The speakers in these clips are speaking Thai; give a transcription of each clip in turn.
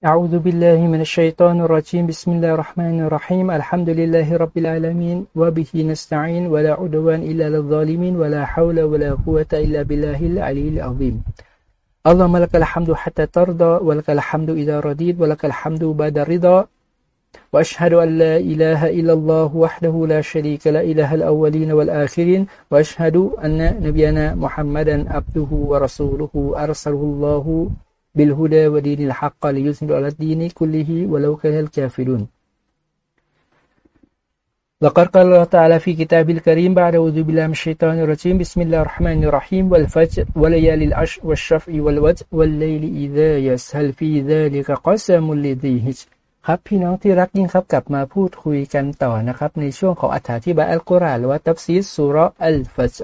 أعوذ بالله من الشيطان الرجيم. بسم الله الرحمن الرحيم. الحمد لله رب العالمين وبه نستعين ولا عدوان إلا للظالمين ولا حول ولا قوة إلا بالله العلي العظيم. اللهم لك الحمد حتى ترضى ولك الحمد إذا رضيت ولك الحمد بعد الرضا. وأشهد أن لا إله إلا الله وحده لا شريك لا إله الأولين والآخرين. وأشهد أن نبينا محمدا عبده ورسوله أرسله الله بالهدى ودين الحق ليظهر على الدين كله ولو كره الكافرون لقد قال الله تعالى في كتاب الكريم بعد أعوذ بالله من الشيطان الرجيم بسم الله الرحمن الرحيم والفجر وليالي العشر والشفع والوتر والليل إذا يسهل في ذلك قسم لذي هجر ครับพี่น้องที่รักยิ่งครับกลับมาพูดคุยกันต่อนะครับในช่วงของอธิบายอัลกุรอานหรือว่าตัฟซีสสุรอัลฟัจ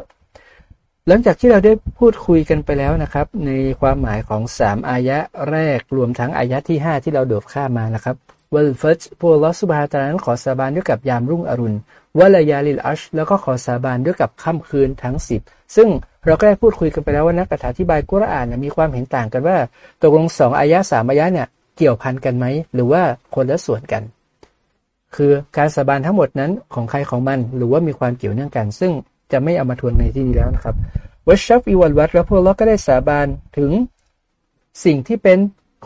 หลังจากที่เราได้พูดคุยกันไปแล้วนะครับ ในความหมายของสามอายะแรกรวมทั้งอายะที่ห้าที่เราโดดข้ามานะครับวัลฟัจพวกลอสุบฮาตานั้นขอสาบานด้วยกับยามรุ่งอรุณวัลยาลิลอัชแล้วก็ขอสาบานด้วยกับค่ำคืนทั้งสิบซึ่งเราก็ได้พูดคุยกันไปแล้วว่านักอธิบายกุรอานมีความเห็นต่างกันว่าตกลงสองอายะสามอายะเนี่ยเกี่ยวพันกันไหมหรือว่าคนละส่วนกัน คือการสาบานทั้งหมดนั้นของใครของมันหรือว่ามีความเกี่ยวเนื่องกัน ซึ่ง จะไม่เอามาทวนในที่นี้แล้วนะครับวัชชัฟอีวัลวัตแล้วพวกเราก็ได้สาบานถึงสิ่งที่เป็น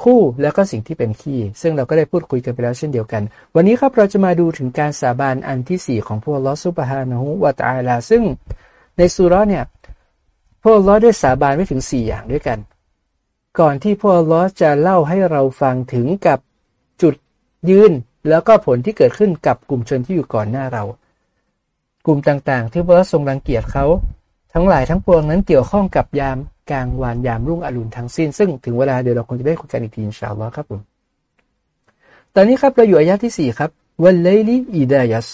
คู่แล้วก็สิ่งที่เป็นขี้ ซึ่งเราก็ได้พูดคุยกันไปแล้วเช่นเดียวกัน วันนี้ครับเราจะมาดูถึงการสาบานอันที่สี่ของพวกลอสุบฮานะฮูวาตาลา ซึ่งในสุรเนี่ยพวกลอได้สาบานไว้ถึงสี่อย่างด้วยกัน ก่อนที่พวกลอจะเล่าให้เราฟังถึงกับจุดยืน แล้วก็ผลที่เกิดขึ้นกับกลุ่มชนที่อยู่ก่อนหน้าเรา กลุ่มต่างๆ ที่พระทรงรังเกียจเขา ทั้งหลายทั้งปวงนั้นเกี่ยวข้องกับยามกลางวันยามรุ่งอรุณทั้งสิ้น ซึ่งถึงเวลาเดี๋ยวเราคงจะได้คุยกันอีกทีอินชาอัลลอฮ์ครับผมตอนนี้ครับเราอยู่อายะที่สี่ครับวันเลลีอีดายัส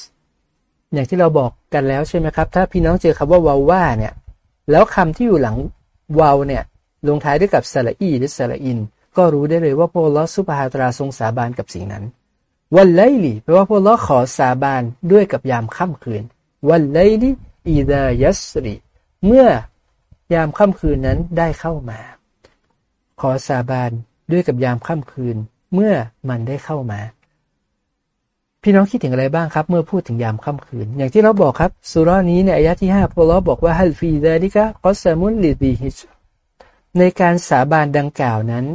อย่างที่เราบอกกันแล้วใช่ไหมครับ ถ้าพี่น้องเจอคำว่าวาว่าเนี่ย แล้วคำที่อยู่หลังวาวเนี่ย ลงท้ายด้วยกับสระอีหรือสระอิน ก็รู้ได้เลยว่าพระลอสุบฮาตราทรงสาบานกับสิ่งนั้นวันไลลีแปลว่าพระลอขอสาบานด้วยกับยามค่ำคืน วันไลลีอีดายัสรีเมื่อยามค่ำคืนนั้นได้เข้ามา ขอสาบานด้วยกับยามค่ำคืนเมื่อมันได้เข้ามา พี่น้องคิดถึงอะไรบ้างครับ เมื่อพูดถึงยามค่ำคืน อย่างที่เราบอกครับสุรานี้ในอายะที่ห้าพระลอบอกว่าฮัลฟีดาดิกะกอสมุนลิดีฮิชในการสาบานดังกล่าวนั้น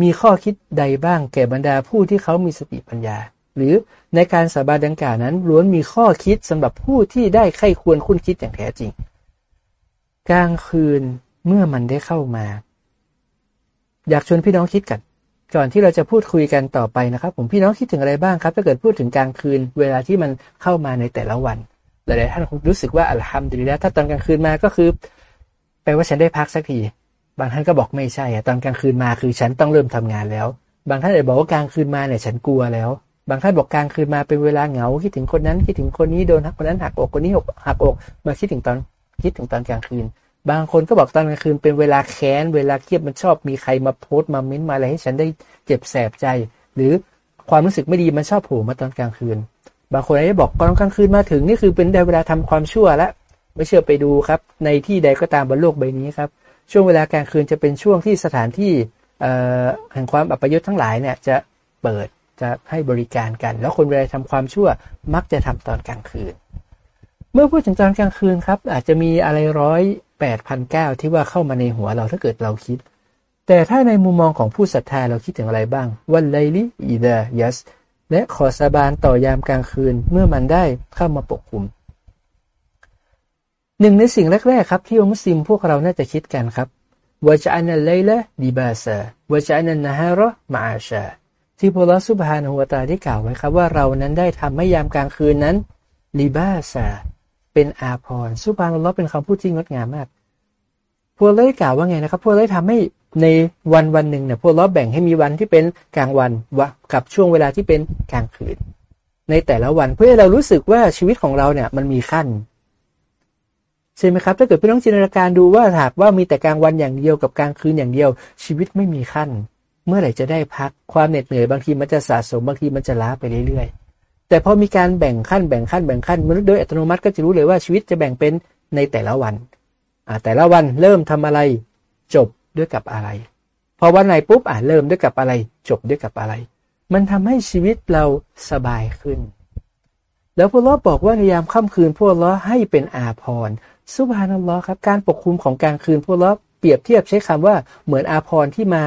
มีข้อคิดใดบ้างแก่บรรดาผู้ที่เขามีสติปัญญา หรือในการสาบานดังกล่าวนั้นล้วนมีข้อคิดสำหรับผู้ที่ได้ไข้ควรคุ้นคิดอย่างแท้จริง กลางคืนเมื่อมันได้เข้ามา อยากชวนพี่น้องคิดกัน ก่อนที่เราจะพูดคุยกันต่อไปนะครับ ผมพี่น้องคิดถึงอะไรบ้างครับ ถ้าเกิดพูดถึงกลางคืน เวลาที่มันเข้ามาในแต่ละวันหลายๆท่านคงรู้สึกว่าอัลฮัมดุลิลละถ้าตอนกลางคืนมาก็คือแปลว่าฉันได้พักสักทีบางท่านก็บอกไม่ใช่อะตอนกลางคืนมาคือฉันต้องเริ่มทำงานแล้ว บางท่านอาจบอกว่ากลางคืนมาเนี่ยฉันกลัวแล้ว บางท่านบอกกลางคืนมาเป็นเวลาเหงาคิดถึงคนนั้นคิดถึงคนนี้โดนหักคนนั้นหักอกคนนี้หักอกมาคิดถึงตอนคิดถึงตอนกลางคืน บางคนก็บอกตอนกลางคืนเป็นเวลาแค้น เวลาเครียดมันชอบมีใครมาโพสต์มาเม้นมาอะไรให้ฉันได้เจ็บแสบใจ หรือความรู้สึกไม่ดีมันชอบโผล่มาตอนกลางคืน บางคนได้บอกตอนกลางคืนมาถึงนี่คือเป็นได้เวลาทำความชั่วแล้วไม่เชื่อไปดูครับ ในที่ใดก็ตามบนโลกใบนี้ครับ ช่วงเวลากลางคืนจะเป็นช่วงที่สถานที่แห่งความอัปยศทั้งหลายเนี่ยจะเปิด จะให้บริการกัน แล้วคนเวลาทำความชั่วมักจะทำตอนกลางคืน เมื่อพูดถึงตอนกลางคืนครับ อาจจะมีอะไรร้อยแปดพันเก้าที่ว่าเข้ามาในหัวเราถ้าเกิดเราคิด แต่ถ้าในมุมมองของผู้ศรัทธาเราคิดถึงอะไรบ้าง วันไลลิอีเดายัสและขอสาบานต่อยามกลางคืนเมื่อมันได้เข้ามาปกคลุมหนึ่งในสิ่งแรกๆครับที่มุสลิมพวกเราน่าจะคิดกันครับวาจานัลไลละดิบาซาวจานันนะฮาระมาอาชา ที่พระลสุบฮานุวตาได้กล่าวไว้ครับว่าเรานั้นได้ทำให้ยามกลางคืนนั้นลิบาซาเป็นอาพรสุบานอัลลอฮเป็นคำพูดที่งดงามมาก พวกเลยกล่าวว่าไงนะครับ พวกเลยทำให้ในวันวันหนึ่งเนี่ยพวกเราแบ่งให้มีวันที่เป็นกลางวันวกับช่วงเวลาที่เป็นกลางคืน ในแต่ละวันเพื่อให้เรารู้สึกว่าชีวิตของเราเนี่ยมันมีขั้นใช่ไหมครับถ้าเกิดพี่ต้องจินตนาการดูว่าหากว่ามีแต่กลางวันอย่างเดียวกับกลางคืนอย่างเดียว ชีวิตไม่มีขั้น เมื่อไหร่จะได้พักความเหน็ดเหนื่อยบางทีมันจะสะสมบางทีมันจะล้าไปเรื่อยๆ แต่พอมีการแบ่งขั้นแบ่งขั้นแบ่งขั้นมนุษย์โดยอัตโนมัติก็จะรู้เลยว่าชีวิตจะแบ่งเป็นในแต่ละวันแต่ละวันเริ่มทำอะไรจบด้วยกับอะไร พอวันไหนปุ๊บอะเริ่มด้วยกับอะไร จบด้วยกับอะไร มันทำให้ชีวิตเราสบายขึ้น แล้วพวกเราบอกว่าในยามค่ำคืนพวกเราให้เป็นอาพรสุบานัลลอฮ์ครับการปกคลุมของกลางคืนพวกเราเปรียบเทียบใช้คำว่าเหมือนอาพรที่มา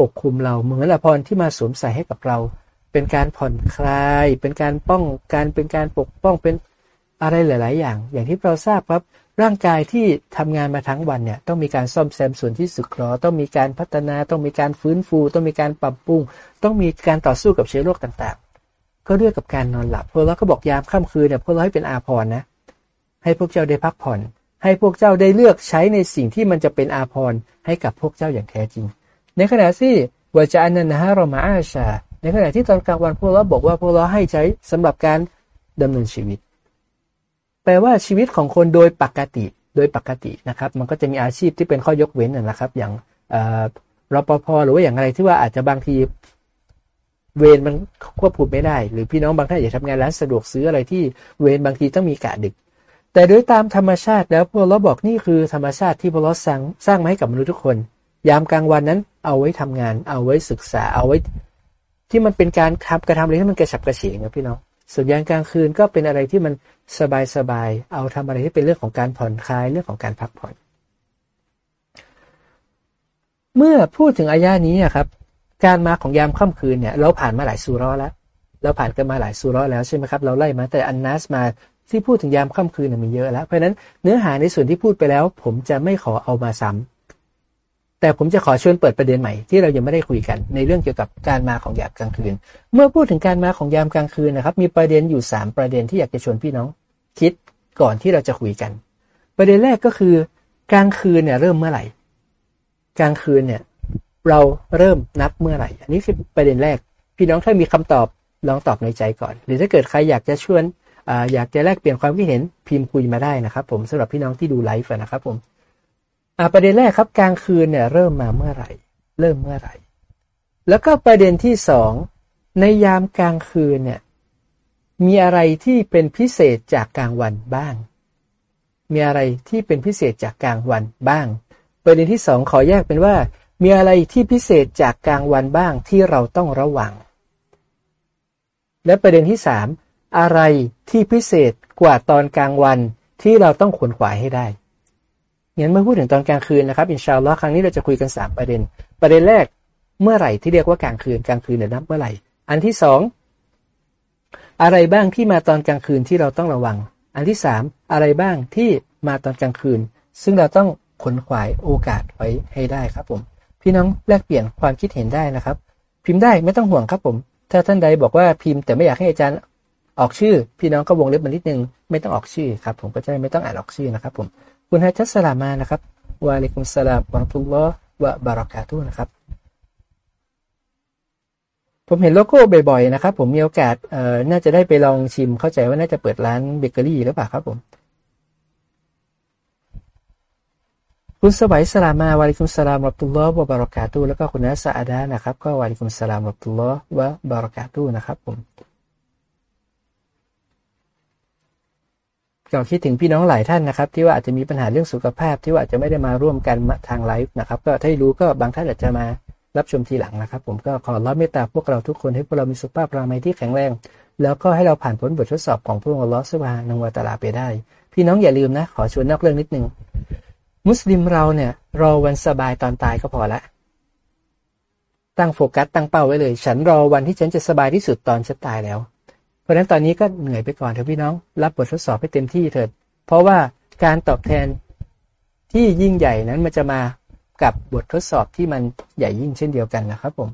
ปกคลุมเรา เหมือนอาพรที่มาสวมใส่ให้กับเรา เป็นการผ่อนคลาย เป็นการป้องกันเป็นการปกป้องเป็นอะไรหลาย ๆ อย่าง อย่างที่เราทราบครับ ร่างกายที่ทำงานมาทั้งวันเนี่ยต้องมีการซ่อมแซมส่วนที่สึกหรอต้องมีการพัฒนา ต้องมีการฟื้นฟู ต้องมีการปรับปรุง ต้องมีการต่อสู้กับเชื้อโรคต่างๆ ก็เรื่องกับการนอนหลับพวกเราก็บอกยามค่ำคืนเนี่ยพวกเราให้เป็นอาภรนะ ให้พวกเจ้าได้พักผ่อน ให้พวกเจ้าได้เลือกใช้ในสิ่งที่มันจะเป็นอาภรให้กับพวกเจ้าอย่างแท้จริง ในขณะที่วจานันนะฮะเรามาอาชา ในขณะที่ตอนกลางวันพวกเราบอกว่าพวกเราให้ใช้สำหรับการดำเนินชีวิต แปลว่าชีวิตของคนโดยปกติโดยปกตินะครับ มันก็จะมีอาชีพที่เป็นข้อยกเว้นนะครับ อย่างรปภหรือว่าอย่างอะไรที่ว่าอาจจะบางทีเวรมันควบคุมไม่ได้ หรือพี่น้องบางท่านอยากทำงานร้านสะดวกซื้ออะไรที่เวรบางทีต้องมีกะดึก แต่โดยตามธรรมชาติแล้วพวกเราบอกนี่คือธรรมชาติที่พวกเราสร้างสร้างมาให้กับมนุษย์ทุกคน ยามกลางวันนั้น เอาไว้ทำงาน เอาไว้ศึกษา เอาไว้ ที่มันเป็นการทำกระทำอะไรที่มันกระฉับกระเฉงนะพี่น้องส่วนยามกลางคืนก็เป็นอะไรที่มันสบายสบายเอาทำอะไรที่เป็นเรื่องของการผ่อนคลายเรื่องของการพักผ่อน เมื่อพูดถึงอายานี้ครับ การมาของยามค่ำคืนเนี่ย เราผ่านมาหลายสุร้อแล้ว เราผ่านกันมาหลายสุร้อแล้วใช่ไหมครับ เราไล่มาแต่อันนัสมาที่พูดถึงยามค่ำคืนมีเยอะแล้ว เพราะนั้นเนื้อหาในส่วนที่พูดไปแล้ว ผมจะไม่ขอเอามาซ้ำ แต่ผมจะขอชวนเปิดประเด็นใหม่ที่เรายังไม่ได้คุยกันในเรื่องเกี่ยวกับการมาของยามกลางคืน เมื่อพูดถึงการมาของยามกลางคืนนะครับ มีประเด็นอยู่ 3 ประเด็นที่อยากจะชวนพี่น้อง คิดก่อนที่เราจะคุยกัน ประเด็นแรกก็คือกลางคืนเนี่ยเริ่มเมื่อไหร่ กลางคืนเนี่ยเราเริ่มนับเมื่อไหร่ อันนี้คือประเด็นแรก พี่น้องถ้ามีคำตอบลองตอบในใจก่อน หรือถ้าเกิดใครอยากจะชวนออยากจะแลกเปลี่ยนความคิดเห็นพิมพ์คุยมาได้นะครับ ผมสำหรับพี่น้องที่ดูไลฟ์นะครับผม อ่าประเด็นแรกครับกลางคืนเนี่ยเริ่มมาเมื่อไหร่ เริ่มเมื่อไหร่ แล้วก็ประเด็นที่สองในยามกลางคืนเนี่ยมีอะไรที่เป็นพิเศษจากกลางวันบ้าง มีอะไรที่เป็นพิเศษจากกลางวันบ้าง ประเด็นที่สองขอแยกเป็นว่า มีอะไรที่พิเศษจากกลางวันบ้างที่เราต้องระวัง และประเด็นที่สามอะไรที่พิเศษกว่าตอนกลางวันที่เราต้องขวนขวายให้ได้ งั้นเมื่อพูดถึงตอนกลางคืนนะครับอินชาอัลลอฮ์ครั้งนี้เราจะคุยกัน 3 ประเด็น ประเด็นแรกเมื่อไหร่ที่เรียกว่ากลางคืนกลางคืนเนี่ยนับเมื่อไหร่ อันที่สองอะไรบ้างที่มาตอนกลางคืนที่เราต้องระวัง อันที่สามอะไรบ้างที่มาตอนกลางคืน ซึ่งเราต้องขนขวายโอกาสไว้ให้ได้ครับผม พี่น้องแลกเปลี่ยนความคิดเห็นได้นะครับ พิมพ์ได้ไม่ต้องห่วงครับผม ถ้าท่านใดบอกว่าพิมพ์แต่ไม่อยากให้อาจารย์ออกชื่อ พี่น้องก็วงเล็บมานิดนึงไม่ต้องออกชื่อครับผมก็จะไม่ต้องอ่านออกชื่อนะครับผม คุณฮัจัสลามานะครับวะลิกุมสลามวะตุลลอฮ์วะบารักาตุนะครับ ผมเห็นโลโก้บ่อยๆนะครับ ผมมีโอกาสเอ่อน่าจะได้ไปลองชิมเข้าใจว่าน่าจะเปิดร้านเบเกอรี่หรือเปล่าครับผม คุณสวัยสลามาวาลิคุมสลามรัตุลลอฮ์วะบารักาตุแล้วก็คุณนัสอาดานะครับ ก็วาลิคุมสลามรัตุลลอฮ์วะบารักาตุนะครับผม ก็คิดถึงพี่น้องหลายท่านนะครับ ที่ว่าอาจจะมีปัญหาเรื่องสุขภาพที่ว่าอาจจะไม่ได้มาร่วมกันทางไลฟ์นะครับ ก็ถ้ารู้ก็บางท่านอาจจะมารับชมทีหลังนะครับ ผมก็ขอรับเมตตาพวกเราทุกคนให้พวกเรามีสุขภาพร่างกายที่แข็งแรง แล้วก็ให้เราผ่านพ้นบททดสอบของพระองค์ลอสวานังวาตาลาไปได้ พี่น้องอย่าลืมนะ ขอชวนนอกเรื่องนิดนึงมุสลิมเราเนี่ย รอวันสบายตอนตายก็พอละตั้งโฟกัสตั้งเป้าไว้เลย ฉันรอวันที่ฉันจะสบายที่สุดตอนฉันตายแล้ว ราะฉะนั้นตอนนี้ก็เหนื่อยไปก่อนเถอะพี่น้อง รับบททดสอบให้เต็มที่เถิด เพราะว่าการตอบแทนที่ยิ่งใหญ่นั้นมันจะมากับบททดสอบที่มันใหญ่ยิ่งเช่นเดียวกันนะครับผม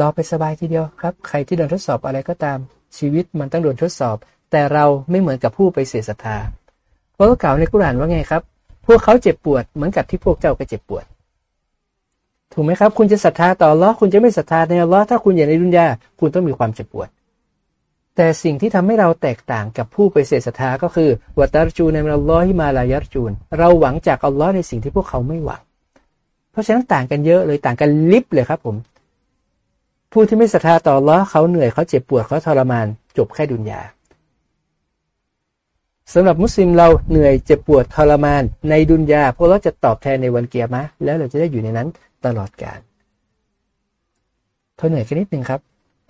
รอไปสบายทีเดียวครับ ใครที่โดนทดสอบอะไรก็ตาม ชีวิตมันต้องโดนทดสอบ แต่เราไม่เหมือนกับผู้ไปเสียศรัทธาเพราะกล่าวในกุรานว่าไงครับ พวกเขาเจ็บปวดเหมือนกับที่พวกเจ้าก็เจ็บปวด ถูกไหมครับ คุณจะศรัทธาต่อลอคุณจะไม่ศรัทธาในลอถ้าคุณอยู่ในดุนยาคุณต้องมีความเจ็บปวด แต่สิ่งที่ทำให้เราแตกต่างกับผู้ไปเสศรัทธาก็คือวัตรจูในอัลลอฮิมาลายัจูน เราหวังจากอัลลอฮ์ในสิ่งที่พวกเขาไม่หวัง เพราะฉะนั้นต่างกันเยอะเลยต่างกันลิบเลยครับผม ผู้ที่ไม่ศรัทธาต่ออัลลอฮ์เขาเหนื่อยเขาเจ็บปวดเขาทรมาน จบแค่ดุนยาสำหรับมุสลิมเราเหนื่อยเจ็บปวดทรมานในดุนยาพวกเราจะตอบแทนในวันเกียร์มะแล้วเราจะได้อยู่ในนั้นตลอดกาลทนเหนื่อยกันนิดหนึ่งครับ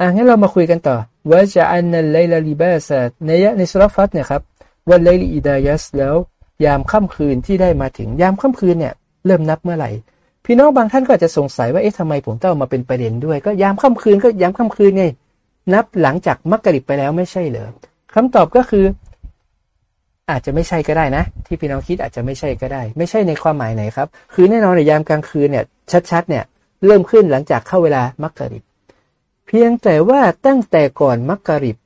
อะงั้นเรามาคุยกันต่อ ว่าจะอันนัลไลลาลิบาสในยะในสุรฟัตเนี่ยครับวันไลลีอิดายัสแล้ว ยามค่ำคืนที่ได้มาถึงยามค่ำคืนเนี่ยเริ่มนับเมื่อไหร่ พี่น้องบางท่านก็อาจจะสงสัยว่าเอ๊ะทำไมผมต้องมาเป็นประเด็นด้วย ก็ยามค่ำคืนก็ยามค่ำคืนไงนับหลังจากมักกะริบไปแล้วไม่ใช่เหรอคำตอบก็คือ อาจจะไม่ใช่ก็ได้นะ ที่พี่น้องคิดอาจจะไม่ใช่ก็ได้ ไม่ใช่ในความหมายไหนครับ คือแน่นอนในยามกลางคืนเนี่ยชัดๆเนี่ยเริ่มขึ้นหลังจากเข้าเวลามักกะริบ เพียงแต่ว่าตั้งแต่ก่อนมักกะริบ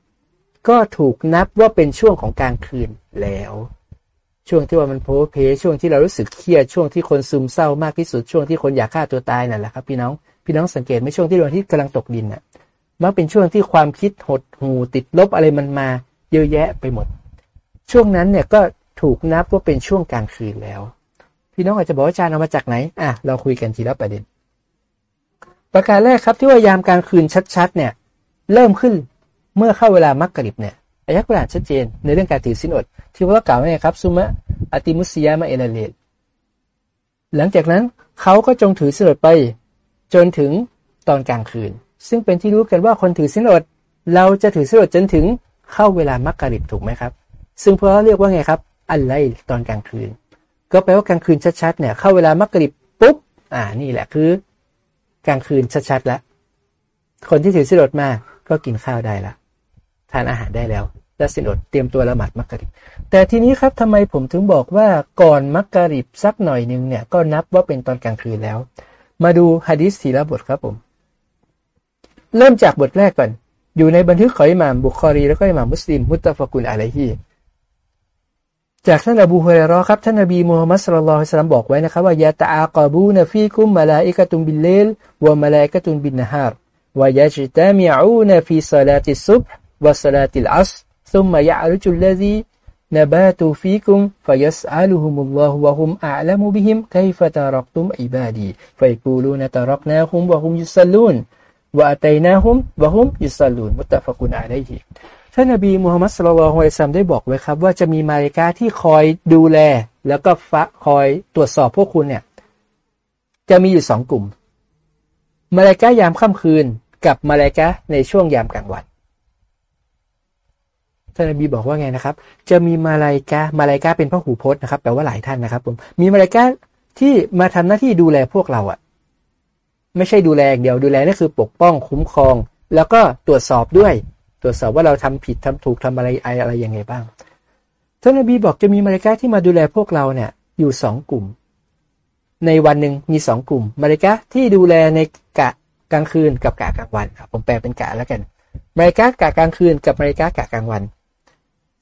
ก็ถูกนับว่าเป็นช่วงของกลางคืนแล้ว ช่วงที่ว่ามันโพเพช่วงที่เรารู้สึกเครียดช่วงที่คนซึมเศร้ามากที่สุดช่วงที่คนอยากฆ่าตัวตายนั่นแหละครับพี่น้องพี่น้องสังเกตไหมช่วงที่ดวงอาทิตย์กำลังตกดินน่ะมักเป็นช่วงที่ความคิดหดหูติดลบอะไรมันมาเยอะแยะไปหมด ช่วงนั้นเนี่ยก็ถูกนับว่าเป็นช่วงกลางคืนแล้ว พี่น้องอาจจะบอกอาจารย์เอามาจากไหนอะเราคุยกันทีละประเด็น ประการแรกครับที่ว่ายามกลางคืนชัดๆเนี่ยเริ่มขึ้นเมื่อเข้าเวลามักกะริบเนี่ยอายะกุรอานชัดเจน ในเรื่องการถือสินอด ที่ว่าเกล่าวไว้ครับซุมะอติมุสยามะเอลเลตหลังจากนั้นเขาก็จงถือสินอดไป จนถึงตอนกลางคืน ซึ่งเป็นที่รู้กันว่าคนถือสินอด เราจะถือสินอดจนถึงเข้าเวลามักกะริบถูกไหมครับ ซึ่งพระเรียกว่าไงครับ อัลไลตอนกลางคืน ก็แปลว่ากลางคืนชัดๆเนี่ยเข้าเวลามักกะริบปุ๊บอ่านี่แหละคือ กลางคืนชัดๆแล้วคนที่ถือสินอดมาก็กินข้าวได้ละทานอาหารได้แล้วและสินอดเตรียมตัวละหมาดมักกะริบ แต่ทีนี้ครับทำไมผมถึงบอกว่าก่อนมักกะริบสักหน่อยนึงเนี่ยก็นับว่าเป็นตอนกลางคืนแล้ว มาดูฮะดิษสีละบทครับผม เริ่มจากบทแรกก่อน อยู่ในบันทึกของอิหม่ามบุคอรี แล้วก็อิหม่ามมุสลิมมุตตะฟกุลอะลัยฮี จากท่านอบูฮุเรรอครับท่านนบีมูฮัมมัดสุลลัลฮิสลัมบอกไว้นะครับว่ายาตาอกบูนฟีกุมมาลาอิกะตุมบิลเลลวะมาลาอิกะตุมบินนฮาร์วะยาจิตามิอูนฟีซาลาติซุบวะซาลาติลอัสซุมมายะรุจุลลซีนบาตูฟีกุมฟยัสอัลุฮุมุลลอฮุวะฮุมอาลัมุบิฮิมไคฟะตารักตุมอิบาดีฟยกูลูนตารักนาฮุมวะฮุมยุสลูนวะอัตัยนาฮุมวะฮุมยุสลูนมุตตะฟะกุนอะลัยฮิ ท่านนบีมูฮัมมัดสุลลัลฮุยซัมได้บอกไว้ครับ ว่าจะมีมาลิกาที่คอยดูแล แล้วก็ฟะคอยตรวจสอบพวกคุณเนี่ย จะมีอยู่สองกลุ่ม มาลิกายามค่ำคืนกับมาลิกาในช่วงยามกลางวันท่านนบีบอกว่าไงนะครับ จะมีมาลายกามาลายกาเป็นพระหูพจน์นะครับแปลว่าหลายท่านนะครับผมมีมาลายกาที่มาทำหน้าที่ดูแลพวกเราอะไม่ใช่ดูแลอย่างเดียวดูแลนี่คือปกป้องคุ้มครอง แล้วก็ตรวจสอบด้วย ตรวจสอบว่าเราทำผิดทำถูกทำอะไรอะไรยังไงบ้างท่านนบีบอกจะมีมาริกาที่มาดูแลพวกเราเนี่ยอยู่สองกลุ่ม ในวันหนึ่งมีสองกลุ่มมาริกาที่ดูแลในกะกลางคืนกับกะกลางวันครับผมแปลเป็นกะแล้วกันมาริกากะกลางคืนกับมาริกากะกลางวัน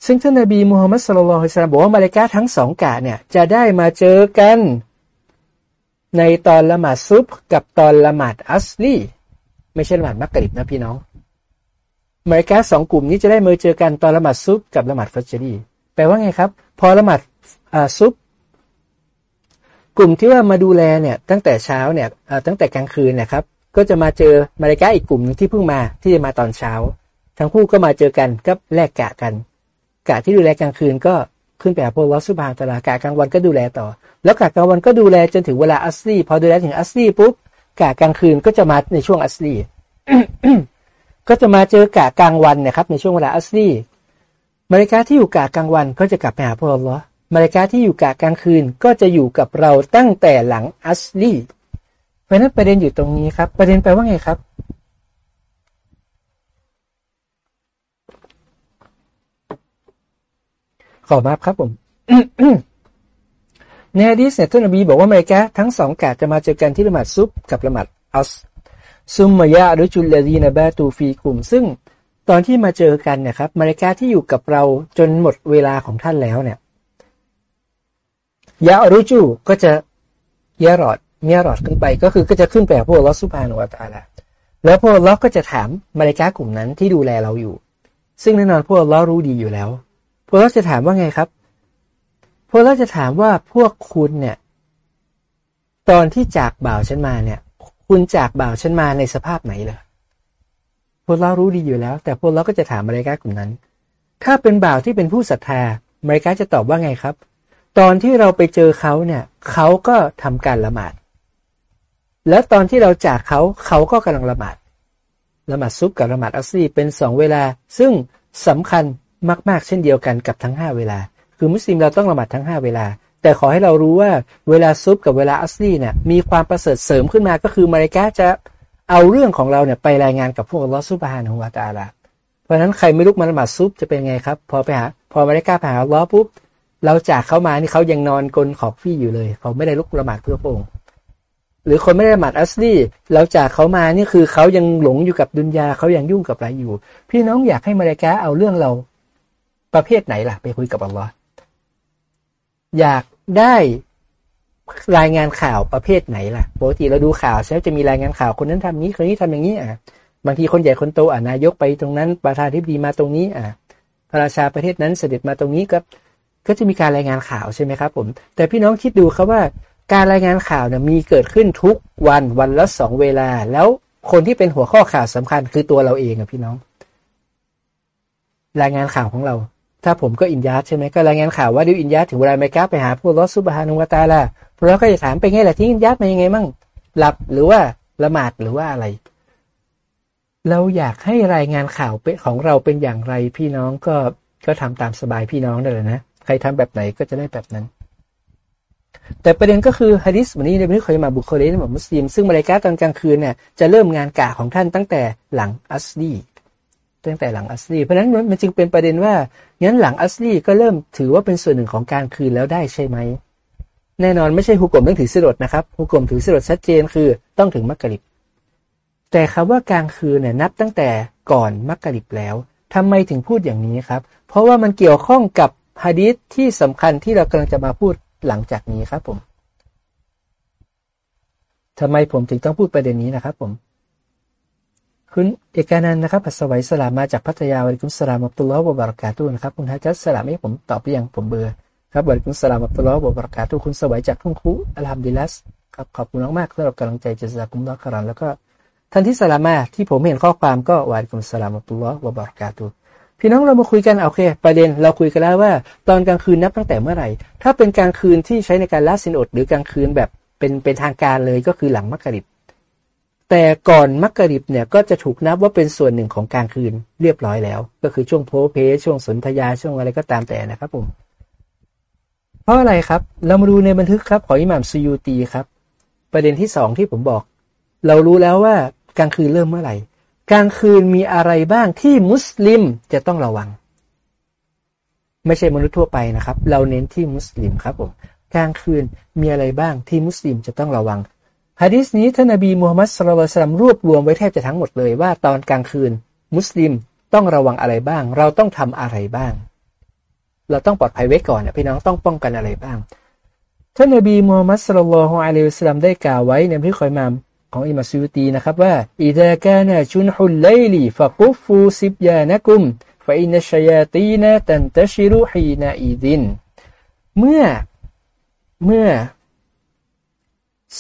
ซึ่งท่านนบีมูฮัมมัดสุลลัลฮิสลามบอกว่ามาริกาทั้งสองกะเนี่ยจะได้มาเจอกัน ในตอนละหมาดซุบกับตอนละหมาดอัสลีไม่ใช่ละหมาดมักกะริบนะพี่น้อง มาริกาสองกลุ่มนี้จะได้มาเจอกันตอนละหมาดซุบกับละหมาดฟัจรีแปลว่าไงครับ พอละหมาดซุบกลุ่มที่ว่ามาดูแลเนี่ยตั้งแต่เช้าเนี่ยตั้งแต่กลางคืนนี่ยครับ ก็จะมาเจอมาริกาอีกกลุ่มนึงที่เพิ่งมาที่จะมาตอนเช้า ทั้งคู่ก็มาเจอกันก็แลกกะกัน กะที่ดูแลกลางคืนก็ขึ้นไปหาพระลอสุบานตลากะกลางวันก็ดูแลต่อ แล้วกะกลางวันก็ดูแลจนถึงเวลาอัสลีพอดูแลถึงอัสลีปุ๊บกะกลางคืนก็จะมาในช่วงอัสลี ก็จะมาเจอกะกลางวันนะครับในช่วงเวลาอัสลีมาริกาที่อยู่กะกลางวันก็จะกลับไปหาพระองค์มาริกาที่อยู่กะกลางคืนก็จะอยู่กับเราตั้งแต่หลังอัสลีเพราะนั้นประเด็นอยู่ตรงนี้ครับ ประเด็นแปลว่าไงครับ ขอมาครับผมในฮะดีษเนี่ยท่านนบีบอกว่ามาริกาทั้งสองกาจะมาเจอกันที่ละหมาดซุบกับละหมาดอัส ซุมมายะหรือจุลลดีนบาตูฟีกลุ่ม ซึ่งตอนที่มาเจอกันเนี่ยครับมาริกาที่อยู่กับเราจนหมดเวลาของท่านแล้วเนี่ยยะอรุจูก็จะยะรอดเมียรอดขึ้นไป ก็คือก็จะขึ้นไปกับพวกลอสุภานุวัตาละแล้วพวกลอก็จะถามมาริกากลุ่มนั้นที่ดูแลเราอยู่ ซึ่งแน่นอนพวกลอรู้ดีอยู่แล้ว พวกลอจะถามว่าไงครับ พวกเราจะถามว่าพวกคุณเนี่ย ตอนที่จากบ่าวฉันมาเนี่ย คุณจากบ่าวฉันมาในสภาพไหนเลยพวกเรารู้ดีอยู่แล้ว แต่พวกเราก็จะถามมาริกากลุ่มนั้น ถ้าเป็นบ่าวที่เป็นผู้ศรัทธามาริกาจะตอบว่าไงครับ ตอนที่เราไปเจอเขาเนี่ยเขาก็ทำการละหมาด แล้วตอนที่เราจากเขาเขาก็กำลังละหมาดละหมาดซุบกับละหมาดอัสลีเป็นสองเวลา ซึ่งสำคัญมาก ๆ เช่นเดียวกันกับทั้งห้าเวลา คือมุสลิมเราต้องละหมาดทั้งห้าเวลา แต่ขอให้เรารู้ว่าเวลาซุบกับเวลาอัสลีเนี่ยมีความประเสริฐเสริมขึ้นมาก็คือมาริกาจะเอาเรื่องของเราเนี่ยไปรายงานกับพวกลอฮฺซุบฮานะฮูวตาลาเพราะฉะนั้นใครไม่ลุกมาละหมาดซุบจะเป็นไงครับ พอไปหาพอมาริกาไปหาลอปุ๊บเราจากเขามานี่เขายังนอนกลนขอบฟี่อยู่เลย เขาไม่ได้ลุกละหมาดเพื่อพระองค์หรือคนไม่ได้ละหมาดอัสลีเราจากเขามานี่คือเขายังหลงอยู่กับดุนยาเขายังยุ่งกับอะไรอยู่ พี่น้องอยากให้มาริกาเอาเรื่องเราประเภทไหนล่ะ ไปคุยกับอัลลอฮ์อยาก ได้รายงานข่าวประเภทไหนล่ะปกติเราดูข่าวใช่จะมีรายงานข่าวคนนั้นทำนี้คนนี้ทำอย่างนี้อะบางทีคนใหญ่คนโตอะนายกไปตรงนั้นประธานที่ดีมาตรงนี้อะพระราชาประเทศนั้นเสด็จมาตรงนี้ก็ก็จะมีการรายงานข่าวใช่ไหมครับ ผม แต่พี่น้องคิดดูครับว่าการรายงานข่าวเนี่ยมีเกิดขึ้นทุกวันวันละสองเวลา แล้วคนที่เป็นหัวข้อข่าวสำคัญคือตัวเราเองอะพี่น้อง รายงานข่าวของเรา ถ้าผมก็อินยัดใช่ไหมก็รายงานข่าวว่าดิวอินยัดถึงเวลาไมกาไปหาผู้รอสุบฮานุวาตาละพวกเราก็จะถามไปไงแหละที่อินยัดมายังไงมั่งหลับหรือว่าละหมาดหรือว่าอะไร เราอยากให้รายงานข่าวของเราเป็นอย่างไรพี่น้องก็ก็ทำตามสบายพี่น้องได้เลยนะใครทำแบบไหนก็จะได้แบบนั้น แต่ประเด็นก็คือฮะดิษวันนี้ในไม่เคยมาบุคคลในหมดมุสลิมซึ่งมาเลกาตอนกลางคืนเนี่ยจะเริ่มงานกะของท่านตั้งแต่หลังอัสลี ตั้งแต่หลังอัสลีเพราะนั้นมันจึงเป็นประเด็นว่างั้นหลังอัสลีก็เริ่มถือว่าเป็นส่วนหนึ่งของการคืนแล้วได้ใช่ไหม แน่นอนไม่ใช่ฮุกกลมต้องถือสิรดนะครับฮุกกลมถือสิรดชัดเจนคือต้องถึงมักกะลิบ แต่คำว่ากลางคืนเนี่ยนับตั้งแต่ก่อนมักกะลิบแล้วทำไมถึงพูดอย่างนี้ครับ เพราะว่ามันเกี่ยวข้องกับฮะดีษที่สำคัญที่เรากำลังจะมาพูดหลังจากนี้ครับผมทำไมผมถึงต้องพูดประเด็นนี้นะครับผม คุณเอกานันนะครับปัสวัยสลามมาจากพัทยาวันกุศลามอับตุลลอฮ์บบารากาตุนะครับ คุณฮะจัสสลามให้ผมตอบไปยังผมเบื่อครับวันกุศลามอับตุลลอฮ์บบารากาตุคุณสวัยจากทุ่งคุอัลฮัมดุลิลัสครับขอบคุณมากๆสำหรับกำลังใจจะจากคุมรักคารันแล้วก็ท่านที่สลามมาที่ผมเห็นข้อความก็วันกุศลามอับตุลลอฮ์บบารากาตุพี่น้องเรามาคุยกันโอเค ประเด็นเราคุยกันแล้วว่า ตอนกลางคืนนับตั้งแต่เมื่อไหร่ ถ้าเป็นกลางคืนที่ใช้ในการละสินอด หรือกลางคืนแบบเป็นเป็นทางการเลยก็คือหลังมักริบ แต่ก่อนมักกะริบเนี่ยก็จะถูกนับว่าเป็นส่วนหนึ่งของกลางคืนเรียบร้อยแล้ว ก็คือช่วงโพเพช่วงสนธยาช่วงอะไรก็ตามแต่นะครับผมเพราะอะไรครับ เรามาดูในบันทึกครับของอิหม่ามซูยูตีครับ ประเด็นที่สองที่ผมบอก เรารู้แล้วว่ากลางคืนเริ่มเมื่อไหร่ กลางคืนมีอะไรบ้างที่มุสลิมจะต้องระวัง ไม่ใช่มนุษย์ทั่วไปนะครับ เราเน้นที่มุสลิมครับผมกลางคืนมีอะไรบ้างที่มุสลิมจะต้องระวัง ฮะดิษนี้ท่านนบีมูฮัมมัดสุลลัลสลัมรวบรวมไว้แทบจะทั้งหมดเลยว่าตอนกลางคืน มุสลิมต้องระวังอะไรบ้าง เราต้องทำอะไรบ้าง เราต้องปลอดภัยไว้ก่อนนะพี่น้องต้องป้องกันอะไรบ้าง ท่านนบีมูฮัมมัดสุลลัลฮุอะลัยฮิสลัมได้กล่าวไว้ในพิคอยมามของอิมัซูตีนะครับว่าอิดะกานะชุนฮุลไลลีฟะกุฟูซิบยานะกุมฟะอินชยาตีนะตันตชิรุฮีนาอีดิน เมื่อเมื่อ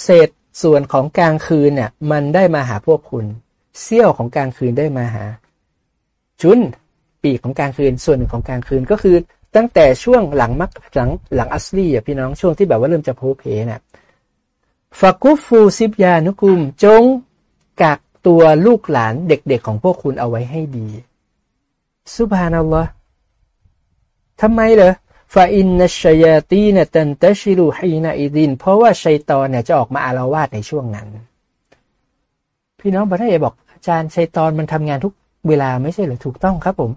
เศษ ส่วนของกลางคืนเนี่ยมันได้มาหาพวกคุณ เสี้ยวของกลางคืนได้มาหา ชุนปีกของกลางคืนส่วนหนึ่งของกลางคืนก็คือ ตั้งแต่ช่วงหลังมักหลังหลังอัสลีอะพี่น้องช่วงที่แบบว่าเริ่มจะโพเพเนี่ยฟากุฟูซิบยานุกุม จงกักตัวลูกหลานเด็กๆของพวกคุณเอาไว้ให้ดี สุบฮานัลลอฮ์ทำไมเหรอ ฟาอินนัชยาตีเนตันตชิรูฮีนาอิดิน เพราะว่าชัยตอนเนี่ยจะออกมาอารวาสในช่วงนั้น พี่น้องบรรดาบอกอาจารย์ชัยตอนมันทำงานทุกเวลาไม่ใช่หรือถูกต้องครับผม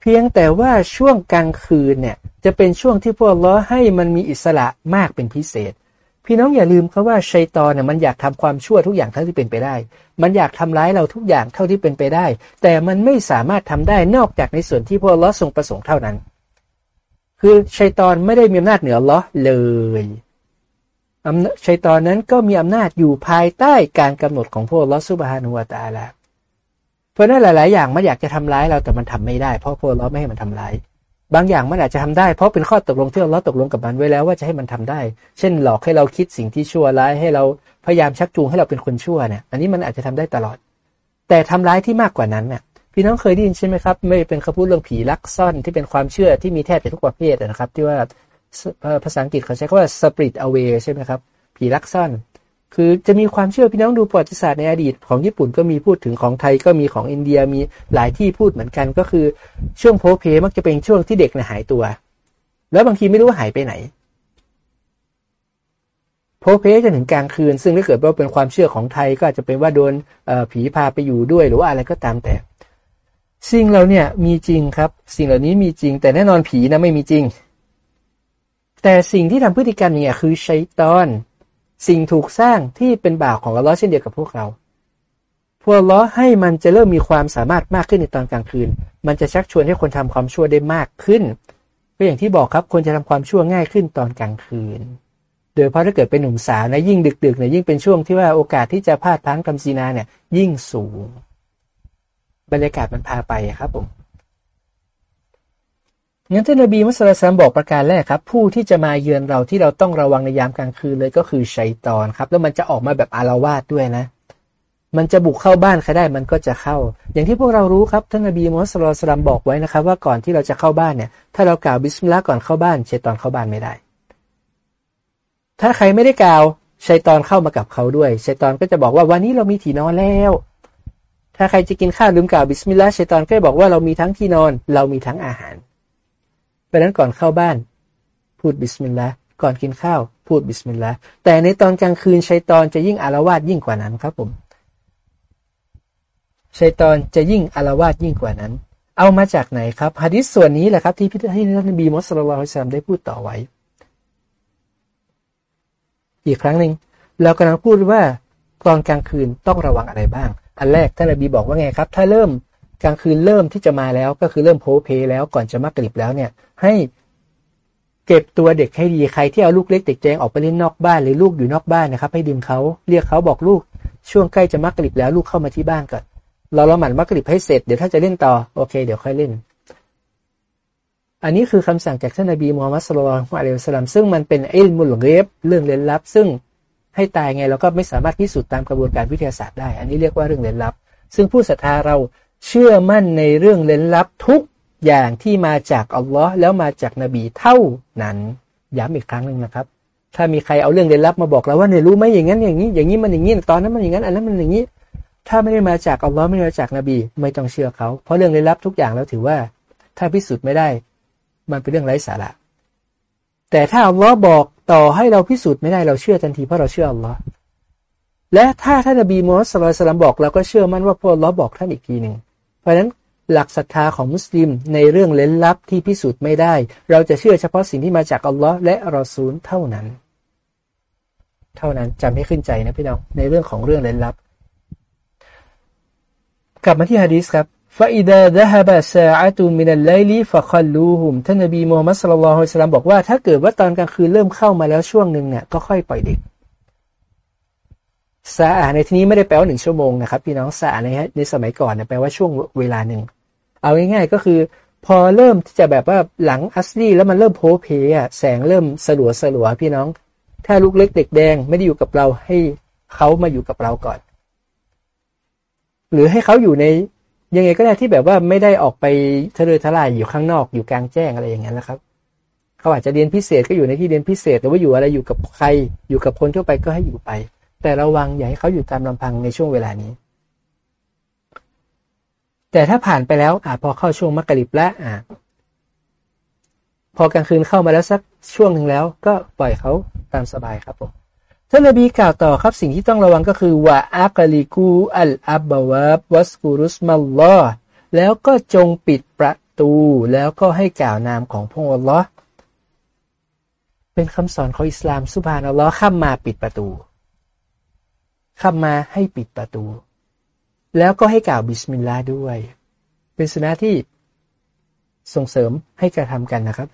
เพียงแต่ว่าช่วงกลางคืนเนี่ยจะเป็นช่วงที่พวกล้อให้มันมีอิสระมากเป็นพิเศษ พี่น้องอย่าลืมครับว่าชัยตอนเนี่ยมันอยากทำความชั่วทุกอย่างเท่าที่เป็นไปได้ มันอยากทำร้ายเราทุกอย่างเท่าที่เป็นไปได้ แต่มันไม่สามารถทำได้นอกจากในส่วนที่พวกล้อทรงประสงค์เท่านั้น คือชัยตอนไม่ได้มีอำนาจเหนือลอเลยชัยตอนนั้นก็มีอำนาจอยู่ภายใต้การกำหนดของพวกลอสุบฮานุวาตาลาเพราะนั้นหลาย ๆ อย่างมันอยากจะทำร้ายเราแต่มันทำไม่ได้ เพราะพวกลอไม่ให้มันทำร้าย บางอย่างมันอาจจะทำได้ เพราะเป็นข้อตกลงที่เราตกลงกับมันไว้แล้วว่าจะให้มันทำได้ เช่นหลอกให้เราคิดสิ่งที่ชั่วร้ายให้เราพยายามชักจูงให้เราเป็นคนชั่วเนี่ย อันนี้มันอาจจะทำได้ตลอด แต่ทำร้ายที่มากกว่านั้นเนี่ย พี่น้องเคยได้ยินใช่ไหมครับ ไม่เป็นคำพูดเรื่องผีลักซ่อนที่เป็นความเชื่อที่มีแทบจะทุกประเภทนะครับ ที่ว่าภาษาอังกฤษเขาใช้คำว่า spirit away ใช่ไหมครับ ผีลักซ่อน คือจะมีความเชื่อพี่น้องดูประวัติศาสตร์ในอดีตของญี่ปุ่นก็มีพูดถึงของไทยก็มีของอินเดียมีหลายที่พูดเหมือนกัน ก็คือช่วงโพเพมักจะเป็นช่วงที่เด็กเนี่ยหายตัว แล้วบางทีไม่รู้ว่าหายไปไหนโพเพจนถึงกลางคืน ซึ่งถ้าเกิดว่าเป็นความเชื่อของไทยก็อาจจะเป็นว่าโดนผีพาไปอยู่ด้วยหรือว่าอะไรก็ตามแต่ สิ่งเราเนี่ยมีจริงครับ สิ่งเหล่านี้มีจริง แต่แน่นอนผีนะไม่มีจริง แต่สิ่งที่ทำพฤติกรรมเนี่ยคือชัยตอน สิ่งถูกสร้างที่เป็นบ่าวของอัลลอฮ์เช่นเดียวกับพวกเรา พวกล้อให้มันจะเริ่มมีความสามารถมากขึ้นในตอนกลางคืน มันจะชักชวนให้คนทำความชั่วได้มากขึ้นก็อย่างที่บอกครับคนจะทำความชั่วง่ายขึ้นตอนกลางคืน โดยเพราะถ้าเกิดเป็นหนุ่มสาวนะยิ่งดึกๆเนี่ยยิ่งเป็นช่วงที่ว่าโอกาสที่จะพลาดพังกำซีนาเนี่ยยิ่งสูง บรรยากาศมันพาไปครับผมงั้นท่านนบีมุสลิมบอกประการแรกครับ ผู้ที่จะมาเยือนเราที่เราต้องระวังในยามกลางคืนเลยก็คือชัยตอนครับ แล้วมันจะออกมาแบบอารวาสด้วยนะ มันจะบุกเข้าบ้านใครได้มันก็จะเข้า อย่างที่พวกเรารู้ครับท่านนบีมุสลิมบอกไว้นะครับ ว่าก่อนที่เราจะเข้าบ้านเนี่ย ถ้าเรากล่าวบิสมิลลาห์ก่อนเข้าบ้านชัยตอนเข้าบ้านไม่ได้ ถ้าใครไม่ได้กล่าวชัยตอนเข้ามากับเขาด้วยชัยตอนก็จะบอกว่าวันนี้เรามีที่นอนแล้ว ถ้าใครจะกินข้าวลืมกล่าวบิสมิลลาห์ชัยตอนก็บอกว่าเรามีทั้งที่นอน เรามีทั้งอาหารเพราะนั้นก่อนเข้าบ้าน พูดบิสมิลลาห์ก่อนกินข้าว พูดบิสมิลลาห์แต่ในตอนกลางคืนชัยตอนจะยิ่งอาละวาดยิ่งกว่านั้นครับผมชัยตอนจะยิ่งอาละวาดยิ่งกว่านั้น เอามาจากไหนครับฮะดิษส่วนนี้แหละครับที่พิทที่ท่านนบีมุสลิมได้พูดต่อไว้ อีกครั้งหนึ่งเรากำลังพูดว่าตอนกลางคืนต้องระวังอะไรบ้าง อันแรกท่านนบีบอกว่าไงครับ ถ้าเริ่มกลางคืนเริ่มที่จะมาแล้วก็คือเริ่มโพเพแล้วก่อนจะมากริบแล้วเนี่ยให้เก็บตัวเด็กให้ดีใครที่เอาลูกเล็กเด็กแจงออกไปเล่นนอกบ้านหรือลูกอยู่นอกบ้านนะครับ ให้ดึงเขาเรียกเขาบอกลูก ช่วงใกล้จะมากริบแล้วลูกเข้ามาที่บ้านก่อนเราละหมั่นมากริบให้เสร็จเดี๋ยวถ้าจะเล่นต่อโอเค เดี๋ยวค่อยเล่น อันนี้คือคำสั่งจากท่านนบีมูฮัมมัดสุลลัลของอะลัยฮิสลามซึ่งมันเป็นอิลมุลเกบเรื่องเล่นลับ ซึ่ง ให้ตายไงเราก็ไม่สามารถพิสูจน์ตามกระบวนการวิทยาศาสตร์ได้ อันนี้เรียกว่าเรื่องเล่นลับ ซึ่งผู้ศรัทธาเราเชื่อมั่นในเรื่องเล่นลับทุกอย่างที่มาจากอัลลอฮ์แล้วมาจากนบีเท่านั้นย้ำอีกครั้งหนึ่งนะครับ ถ้ามีใครเอาเรื่องเล่นลับมาบอกเราว่าเนี่ยรู้ไหมอย่างนั้นอย่างนี้ อย่างนี้มันอย่างนี้ตอนนั้นมันอย่างนั้นอันนั้นมันอย่างนี้ ถ้าไม่ได้มาจากอัลลอฮ์ไม่ได้มาจากนบี ไม่ต้องเชื่อเขา เพราะเรื่องเล่นลับทุกอย่างแล้วถือว่า ถ้าพิสูจน์ไม่ได้ มันเป็นเรื่องไร้สาระแต่ถ้าอัลลอฮ์บอกต่อให้เราพิสูจน์ไม่ได้เราเชื่อทันทีเพราะเราเชื่ออัลลอฮ์และถ้าท่านนบีมูฮัมมัดสุลตัลบอกเราก็เชื่อมั่นว่าพระอัลลอฮ์บอกท่านอีกทีหนึ่งเพราะฉะนั้นหลักศรัทธาของมุสลิมในเรื่องเล้นลับที่พิสูจน์ไม่ได้ เราจะเชื่อเฉพาะสิ่งที่มาจากอัลลอฮ์และรอซูลเท่านั้น เท่านั้นจำให้ขึ้นใจนะพี่น้องในเรื่องของเรื่องเล้นลับ กลับมาที่ฮะดีสครับ ฟาอิดะดะฮบะซาอะตุมินัลไลลีฟะคัลลูฮุมท่านนบีมูฮัมมัดสุลลัลฮุอะลัยฮิสลามบอกว่าถ้าเกิดว่าตอนกลางคืนเริ่มเข้ามาแล้วช่วงหนึ่งเนี่ยก็ค่อยปล่อยเด็กซาอะในที่นี้ไม่ได้แปลว่าหนึ่งชั่วโมงนะครับพี่น้องซาในในสมัยก่อนเนี่ยแปลว่าช่วงเวลาหนึ่งเอาง่ายๆก็คือ พอเริ่มที่จะแบบว่าหลังอัสลีแล้วมันเริ่มโพเพอะแสงเริ่มสลัวสลัวพี่น้อง ถ้าลูกเล็กเด็กแดงไม่ได้อยู่กับเราให้เขามาอยู่กับเราก่อน หรือให้เขาอยู่ใน ยังไงก็ได้ที่แบบว่าไม่ได้ออกไปทะเลทลายอยู่ข้างนอกอยู่กลางแจ้งอะไรอย่างเงี้ยนะครับ เขาอาจจะเรียนพิเศษก็อยู่ในที่เรียนพิเศษหรือว่าอยู่อะไรอยู่กับใคร อยู่กับคนทั่วไปก็ให้อยู่ไป แต่ระวังอย่าให้เขาอยู่ตามลำพังในช่วงเวลานี้ แต่ถ้าผ่านไปแล้วอ่าพอเข้าช่วงมักกะลิบแล้วอ่าพอกลางคืนเข้ามาแล้วสักช่วงหนึ่งแล้ว ก็ปล่อยเขาตามสบายครับผม ท่านนบีกล่าวต่อครับสิ่งที่ต้องระวังก็คือว่าอักลิกูอัลอับบาวบวัสกุรุสมัลลอแล้วก็จงปิดประตูแล้วก็ให้กล่าวนามของพระองค์ลอเป็นคำสอนของอิสลามสุบานอัลลอฮ์ข้ามมาปิดประตูข้ามมาให้ปิดประตู แล้วก็ให้กล่าวบิสมิลลาห์ด้วย เป็นสุนัที่ส่งเสริมให้กระทำกันนะครับ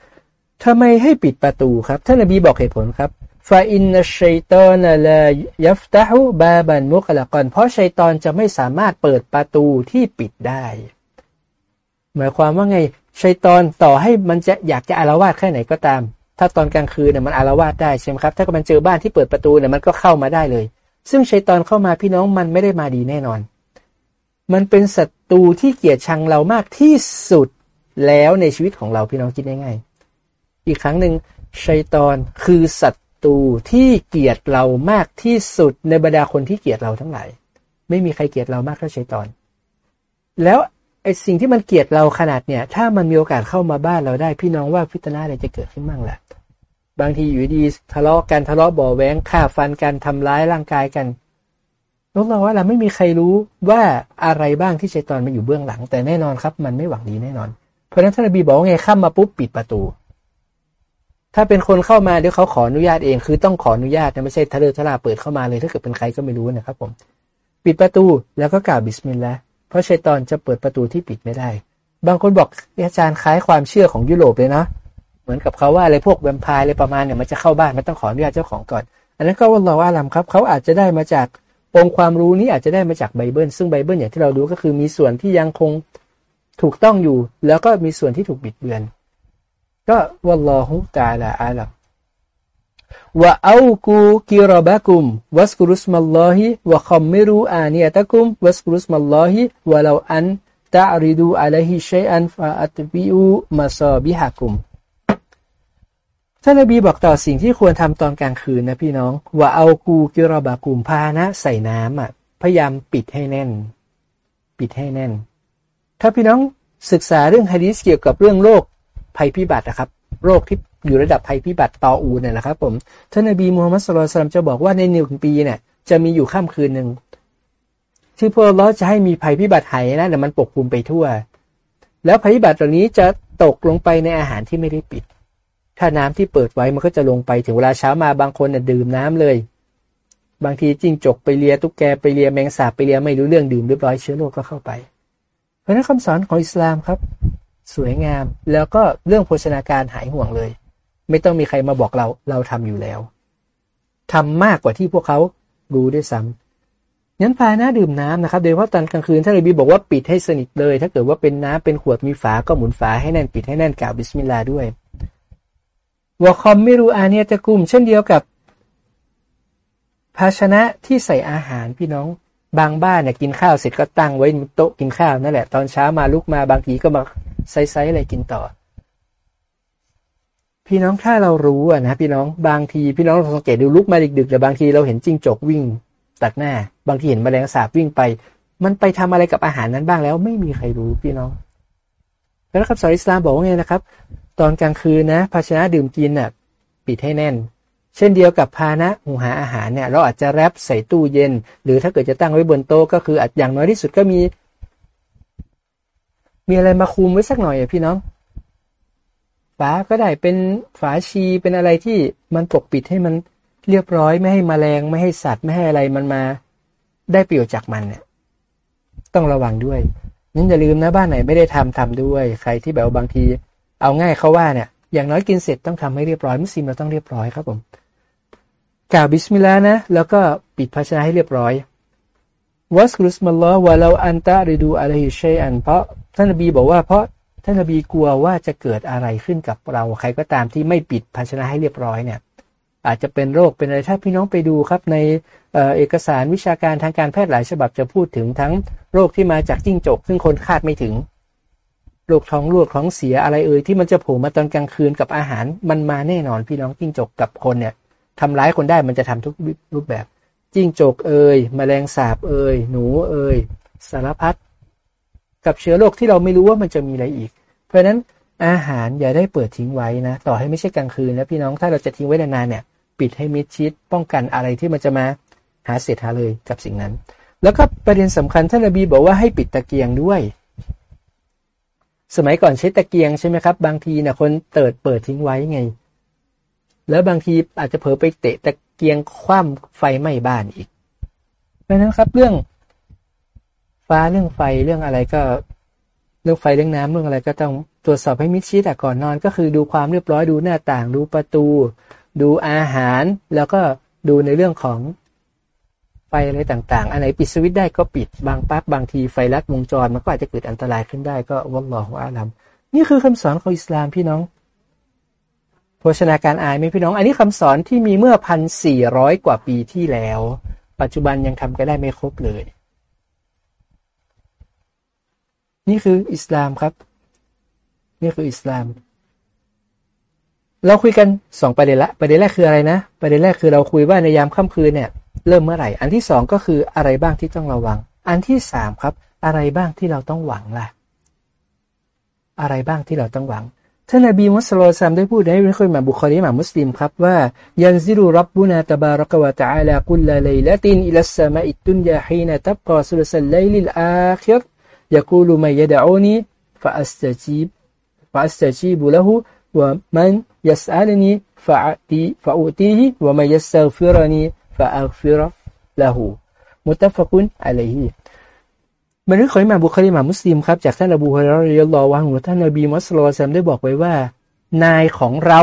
ทำไมให้ปิดประตูครับท่านนบีบอกเหตุผลครับ ฟาอินนัชชัยตอนลายัฟตะฮุบาบันมุกละกอนเพราะชัยตอนจะไม่สามารถเปิดประตูที่ปิดได้ หมายความว่าไงชัยตอนต่อให้มันจะอยากจะอารวาสแค่ไหนก็ตาม ถ้าตอนกลางคืนเนี่ยมันอารวาสได้ใช่ไหมครับ ถ้ามันเจอบ้านที่เปิดประตูเนี่ยมันก็เข้ามาได้เลย ซึ่งชัยตอนเข้ามาพี่น้องมันไม่ได้มาดีแน่นอน มันเป็นศัตรูที่เกลียดชังเรามากที่สุดแล้วในชีวิตของเราพี่น้องคิดง่ายๆอีกครั้งหนึ่งชัยตอนคือศั ตตูที่เกลียดเรามากที่สุดในบรรดาคนที่เกลียดเราทั้งหลาย ไม่มีใครเกลียดเรามากเท่าชัยตอน แล้วไอ้สิ่งที่มันเกลียดเราขนาดเนี่ย ถ้ามันมีโอกาสเข้ามาบ้านเราได้ พี่น้องว่าฟิตนาอะไรจะเกิดขึ้นบ้างล่ะ บางทีอยู่ดีทะเลาะกันทะเลาะบ่อแว้งฆ่าฟันกันทำร้ายร่างกายกันนกเราว่าเราไม่มีใครรู้ว่าอะไรบ้างที่ชัยตอนมาอยู่เบื้องหลัง แต่แน่นอนครับ มันไม่หวังดีแน่นอน เพราะนั้นท่านนบีบอกไงเข้ามาปุ๊บปิดประตู ถ้าเป็นคนเข้ามาเดี๋ยวเขาขออนุญาตเอง คือต้องขออนุญาตนะไม่ใช่ทะเล่อทะล่าเปิดเข้ามาเลย ถ้าเกิดเป็นใครก็ไม่รู้นะครับผม ปิดประตูแล้วก็กล่าวบิสมิลลาห์เพราะชัยตอนจะเปิดประตูที่ปิดไม่ได้ บางคนบอกอาจารย์คล้ายความเชื่อของยุโรปเลยนะเหมือนกับเขาว่าอะไรพวกแวมไพร์อะไรประมาณเนี่ยมันจะเข้าบ้านมันต้องขออนุญาตเจ้าของก่อน อันนั้นก็ว่าเราว่าลำครับ เขาอาจจะได้มาจากองค์ความรู้นี้อาจจะได้มาจากไบเบิลซึ่งไบเบิลอย่างที่เราดูก็คือมีส่วนที่ยังคงถูกต้องอยู่ แล้วก็มีส่วนที่ถูกบิดเบือน ก็วัลลอฮุตาลาอาลัมวะเอากูกิรบะกุมวัสกุรุสมัลลอฮิวะคอมมิรูอานียตะกุมวัสกุรุสมัลลอฮิวะลาอันตะริดูอะลัยฮิชัยอันฟาอัตบิอูมาซอบิฮะกุมท่านนบีบอกต่อสิ่งที่ควรทำตอนกลางคืนนะพี่น้องว่าเอากูกิรบากุมพานะใส่น้ำอะพยายามปิดให้แน่น ปิดให้แน่น ถ้าพี่น้องศึกษาเรื่องฮะดีษเกี่ยวกับเรื่องโรค ภัยพิบัตินะครับโรคที่อยู่ระดับภัยพิบัติตออูเนี่ยนะครับผมท่านนบีมูฮัมมัดสุลตัมจะบอกว่าในหนึ่งปีเนี่ยจะมีอยู่ข้ามคืนหนึ่งที่พวกเราจะให้มีภัยพิบัติหายนะแต่มันปกคลุมไปทั่ว แล้วภัยพิบัติเหล่านี้จะตกลงไปในอาหารที่ไม่ได้ปิด ถ้าน้ำที่เปิดไว้มันก็จะลงไปถึงเวลาเช้ามาบางคนเนี่ยดื่มน้ำเลย บางทีจิ้งจกไปเลียตุ๊กแกไปเลียแมงสาบไปเลียไม่รู้เรื่องดื่มเรียบร้อยเชื้อโรคก็เข้าไป เพราะนั้นคำสอนของอิสลามครับ สวยงาม แล้วก็เรื่องโภชนาการหายห่วงเลย ไม่ต้องมีใครมาบอกเราเราทำอยู่แล้วทำมากกว่าที่พวกเขารู้ด้วยซ้ำงั้นภาชนะดื่มน้ำนะครับ โดยเฉพาะตอนกลางคืนท่านนบีบอกว่าปิดให้สนิทเลย ถ้าเกิดว่าเป็นน้ำเป็นขวดมีฝาก็หมุนฝาให้แน่นปิดให้แน่นกล่าวบิสมิลลาห์ด้วยวอคอมไม่รู้อาเนียตะกุมเช่นเดียวกับ ภาชนะที่ใส่อาหารพี่น้องบางบ้านเนี่ยกินข้าวเสร็จก็ตั้งไว้โต๊ะกินข้าวนั่นแหละตอนเช้ามาลุกมาบางทีก็มา ไซส์อะไรกินต่อ พี่น้องถ้าเรารู้อะนะพี่น้องบางทีพี่น้องสังเกตดูลุกมาดึกๆแต่บางทีเราเห็นจิ้งจกวิ่ง ตัดหน้า บางทีเห็นแมลงสาบวิ่งไป มันไปทำอะไรกับอาหารนั้นบ้างแล้ว ไม่มีใครรู้พี่น้องแล้วครับสอนอิสลามบอกว่าไงนะครับ ตอนกลางคืนนะ ภาชนะดื่มกินน่ะปิดให้แน่น เช่นเดียวกับภาชนะหุงหาอาหารเนี่ย เราอาจจะแรปใส่ตู้เย็น หรือถ้าเกิดจะตั้งไว้บนโต๊ะก็คืออาจอย่างน้อยที่สุดก็มี มีอะไรมาคุมไว้สักหน่อยอะพี่น้อง ฝาก็ได้เป็นฝาชีเป็นอะไรที่มันปกปิดให้มันเรียบร้อยไม่ให้มแมลงไม่ให้สัตว์ไม่ให้อะไรมันมาได้ประโยชน์จากมันเนี่ยต้องระวังด้วยนั่นอย่าลืมนะบ้านไหนไม่ได้ทำทำด้วย ใครที่แบบบางที เอาง่ายเขาว่าเนี่ย อย่างน้อยกินเสร็จต้องทำให้เรียบร้อยมุสลิมเราต้องเรียบร้อยครับผมกล่าวบิสมิลลาห์นะ แล้วก็ปิดภาชนะให้เรียบร้อยวัซกุรุสมัลลอฮ์วะเลาอันตะอ์ริดูอะลัยฮิชัยอันเพราะ ท่านนบีบอกว่าเพราะท่านนบีกลัวว่าจะเกิดอะไรขึ้นกับเรา ใครก็ตามที่ไม่ปิดภาชนะให้เรียบร้อยเนี่ย อาจจะเป็นโรคเป็นอะไรถ้าพี่น้องไปดูครับในเอกสารวิชาการทางการแพทย์หลายฉบับจะพูดถึงทั้งโรคที่มาจากจิ้งจก ซึ่งคนคาดไม่ถึงโรคท้องร่วงท้องเสียอะไรเอ่ยที่มันจะโผล่มาตอนกลางคืนกับอาหารมันมาแน่นอนพี่น้องจิ้งจกกับคนเนี่ยทำร้ายคนได้มันจะทำทุกรูปแบบจิ้งจกเอ่ยแมลงสาบเอ่ยหนูเอ่ยสารพัด กับเชื้อโรคที่เราไม่รู้ว่ามันจะมีอะไรอีก เพราะฉะนั้นอาหารอย่าได้เปิดทิ้งไว้นะ ต่อให้ไม่ใช่กลางคืนนะพี่น้องถ้าเราจะทิ้งไว้นานๆเนี่ย ปิดให้มิดชิดป้องกันอะไรที่มันจะมาหาเศษหาเลยกับสิ่งนั้น แล้วก็ประเด็นสำคัญท่านนบีบอกว่าให้ปิดตะเกียงด้วย สมัยก่อนใช้ตะเกียงใช่ไหมครับ บางทีเนี่ยคนเติดเปิดทิ้งไว้ไง แล้วบางทีอาจจะเผลอไปเตะตะเกียงคว่ำไฟไหม้บ้านอีกเพราะนั้นครับเรื่อง ฟ้าเรื่องไฟเรื่องอะไรก็เรื่องไฟเรื่องน้ำเรื่องอะไรก็ต้องตรวจสอบให้มิดชิดก่อนนอน ก็คือดูความเรียบร้อยดูหน้าต่าง ดูประตู ดูอาหาร แล้วก็ดูในเรื่องของไฟอะไรต่างๆ อันไหนปิดสวิตช์ได้ก็ปิดบางปั๊บบางทีไฟลัดวงจรมันก็อาจจะเกิดอันตรายขึ้นได้ก็วัลลอฮฺอาลัมนี่คือคำสอนของอิสลามพี่น้องโภชนาการอายไหมพี่น้อง อันนี้คำสอนที่มีเมื่อพันสี่ร้อยกว่าปีที่แล้ว ปัจจุบันยังทำก็ได้ไม่ครบเลย นี่คืออิสลามครับ นี่คืออิสลาม เราคุยกันสองประเด็นละประเด็นแรกคืออะไรนะ ประเด็นแรกคือเราคุยว่าในยามค่ำคืนเนี่ย เริ่มเมื่อไหร่ อันที่สองก็คืออะไรบ้างที่ต้องระวัง อันที่สามครับ อะไรบ้างที่เราต้องหวังล่ะ อะไรบ้างที่เราต้องหวังท่านนบีมุสลิมได้พูดในเรื่องมาบุคคลีมามุสลิมครับว่ายันซิรุรับบุนาตบารกวะตะอาลากุลลาเลละตินอิลัสสมาอิตุนยาฮีนตับกาสุลสัลไลลิลอาคิร يقول من يدعوني فأستجيب فأستجيب له ومن يسألني فأعطي فأؤتيه ومن يستغفرني فأغفر له متفق عليه บันทึกของอิหม่ามบุคลีมามุสลิมครับจากท่านอบูฮุเรรยลลอวังท่านนบีมุสลิมได้บอกไว้ว่า นายของเรา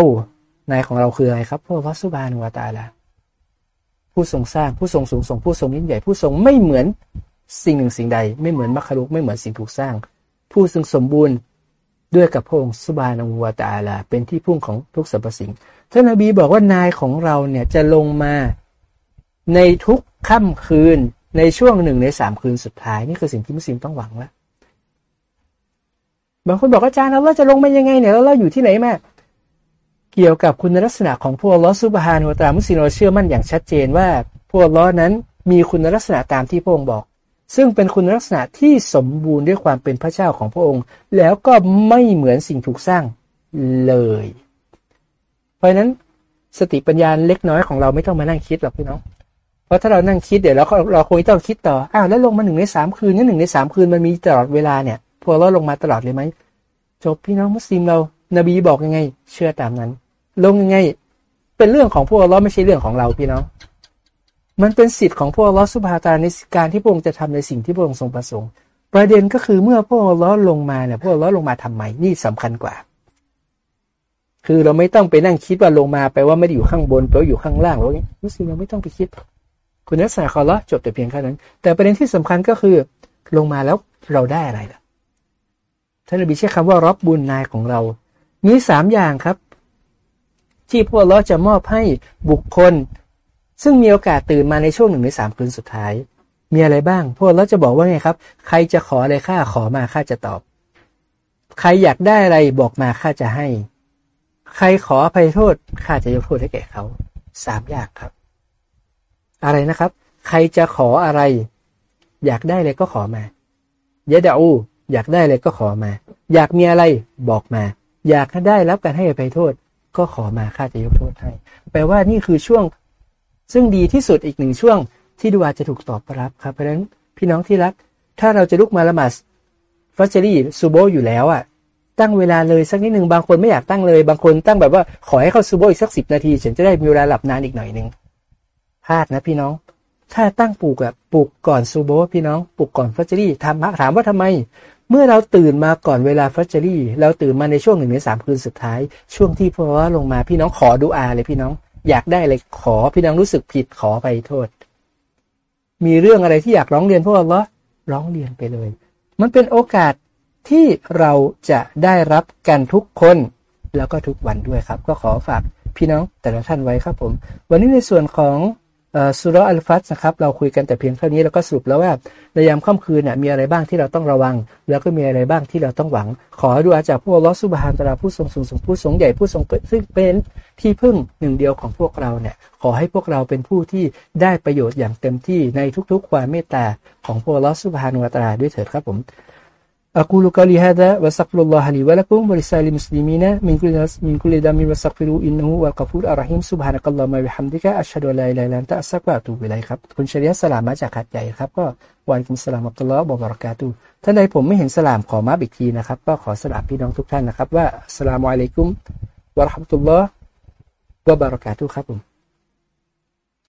นายของเราคืออะไรครับพระวสุบานุวาตาลาผู้ทรงสร้างผู้ทรงสูงส่งผู้ทรงยิ่งใหญ่ผู้ทรงไม่เหมือน สิ่งหนึ่งสิ่งใดไม่เหมือนมัคคารุกไม่เหมือนสิ่งถูกสร้าง ผู้ทรงสมบูรณ์ด้วยกับพระองค์สุบานุวาตาลา เป็นที่พุ่งของทุกสรรพสิ่งท่านนบีบอกว่านายของเราเนี่ยจะลงมาในทุกค่ำคืนในช่วงหนึ่งในสามคืนสุดท้าย นี่คือสิ่งที่มุสลิมต้องหวังแล้วบางคนบอกอาจารย์เราจะลงมายังไงเนี่ยแล้วเราอยู่ที่ไหนมาเกี่ยวกับคุณลักษณะของพวกลอสุบฮานุตามุสลิมเราเชื่อมั่นอย่างชัดเจนว่าพวกลอนั้นมีคุณลักษณะตามที่พระองค์บอก ซึ่งเป็นคุณลักษณะที่สมบูรณ์ด้วยความเป็นพระเจ้าของพระองค์ แล้วก็ไม่เหมือนสิ่งถูกสร้างเลย เพราะฉะนั้นสติปัญญาเล็กน้อยของเราไม่ต้องมานั่งคิดหรอกพี่น้อง เพราะถ้าเรานั่งคิดเดี๋ยวเราเราคงต้องคิดต่อ อ้าวแล้วลงมาหนึ่งในสามคืนนี่หนึ่งในสามคืนมันมีตลอดเวลาเนี่ย พวกเราลงมาตลอดเลยไหม จบพี่น้องมุสลิมเรานบีบอกยังไง เชื่อตามนั้น ลงยังไง เป็นเรื่องของพวกเราไม่ใช่เรื่องของเราพี่น้อง มันเป็นสิทธิ์ของพวกเราสุภาตาในการที่พระองค์จะทำในสิ่งที่พระองค์ทรงประสงค์ ประเด็นก็คือเมื่อพวกเราลงมาเนี่ยพวกเราลงมาทำไมนี่สำคัญกว่า คือเราไม่ต้องไปนั่งคิดว่าลงมาไปว่าไม่ได้อยู่ข้างบนแปลว่าอยู่ข้างล่างแล้วมุสลิมเราไม่ต้องไปคิด คุณลักษณะขอละจบแต่เพียงแค่นั้น แต่ประเด็นที่สำคัญก็คือ ลงมาแล้วเราได้อะไรล่ะท่านอบีใช้คำว่ารับบุญนายของเรา มีสามอย่างครับ ที่พวกเราจะมอบให้บุคคล ซึ่งมีโอกาสตื่นมาในช่วงหนึ่งในสามคืนสุดท้าย มีอะไรบ้าง พวกเราจะบอกว่าไงครับ ใครจะขออะไรข้าขอมาข้าจะตอบ ใครอยากได้อะไรบอกมาข้าจะให้ ใครขออภัยโทษข้าจะยกโทษให้แก่เขาสามอย่างครับ อะไรนะครับ ใครจะขออะไร อยากได้เลยก็ขอมายะดาอูอยากได้เลยก็ขอมา อยากมีอะไรบอกมา อยากได้รับการให้อภัยโทษ ก็ขอมาข้าจะยกโทษให้แปลว่านี่คือช่วง ซึ่งดีที่สุดอีกหนึ่งช่วงที่ดูอาจะถูกตอบรับครับ เพราะฉะนั้นพี่น้องที่รัก ถ้าเราจะลุกมาละหมาดฟัชรี่ซูโบอยู่แล้วอะตั้งเวลาเลยสักนิดหนึ่งบางคนไม่อยากตั้งเลย บางคนตั้งแบบว่าขอให้เข้าซูโบอีกสักสิบนาที ฉันจะได้มีเวลาหลับนานอีกหน่อยหนึ่งพลาดนะพี่น้อง ถ้าตั้งปลูกอะปลูกก่อนซูโบพี่น้องปลูกก่อนฟัจจรี่ทำถามว่าทำไม เมื่อเราตื่นมาก่อนเวลาฟัจจรี่ เราตื่นมาในช่วงหนึ่งในสามคืนสุดท้าย ช่วงที่พอลงมาพี่น้องขอดูอาเลยพี่น้อง อยากได้อะไรขอพี่น้องรู้สึกผิดขอไปโทษ มีเรื่องอะไรที่อยากร้องเรียนพวกเราร้องเรียนไปเลย มันเป็นโอกาสที่เราจะได้รับกันทุกคนแล้วก็ทุกวันด้วยครับ ก็ขอฝากพี่น้องแต่ละท่านไว้ครับผม วันนี้ในส่วนของ สุรอัลฟัตนะครับเราคุยกันแต่เพียงเท่านี้แล้วก็สรุปแล้วว่าในยามค่ำคืนเนี่ยมีอะไรบ้างที่เราต้องระวัง แล้วก็มีอะไรบ้างที่เราต้องหวัง ขอดูอาจากพวกลอสุบฮานตราผู้ทรงสูงสูงผู้ทรงใหญ่ผู้ทรงเปิดซึ่งเป็นที่พึ่งหนึ่งเดียวของพวกเราเนี่ยขอให้พวกเราเป็นผู้ที่ได้ประโยชน์อย่างเต็มที่ในทุกๆ ความเมตตาของพวกลอสุบฮานุตราด้วยเถิดครับผม أقول قولي هذا وأستغفر الله لي ولكم ولسائر المسلمين من كل من كل ذنب واستغفروه إنه هو الغفور الرحيم سبحانك اللهم وبحمدك أشهد أن لا إله إلا أنت أستغفرك وأتوب إليك ครับคุณชริยะสลามมาจากขัดใหญ่ครับก็วันกุมสลามอับตุลลอฮ์บอบารากาตุท่านใดผมไม่เห็นสลามขอมาอีกทีนะครับก็ขอสลามพี่น้องทุกท่านนะครับว่าสลามอะลัยกุมวะราะห์มะตุลลอฮ์วะบารากาตุครับผม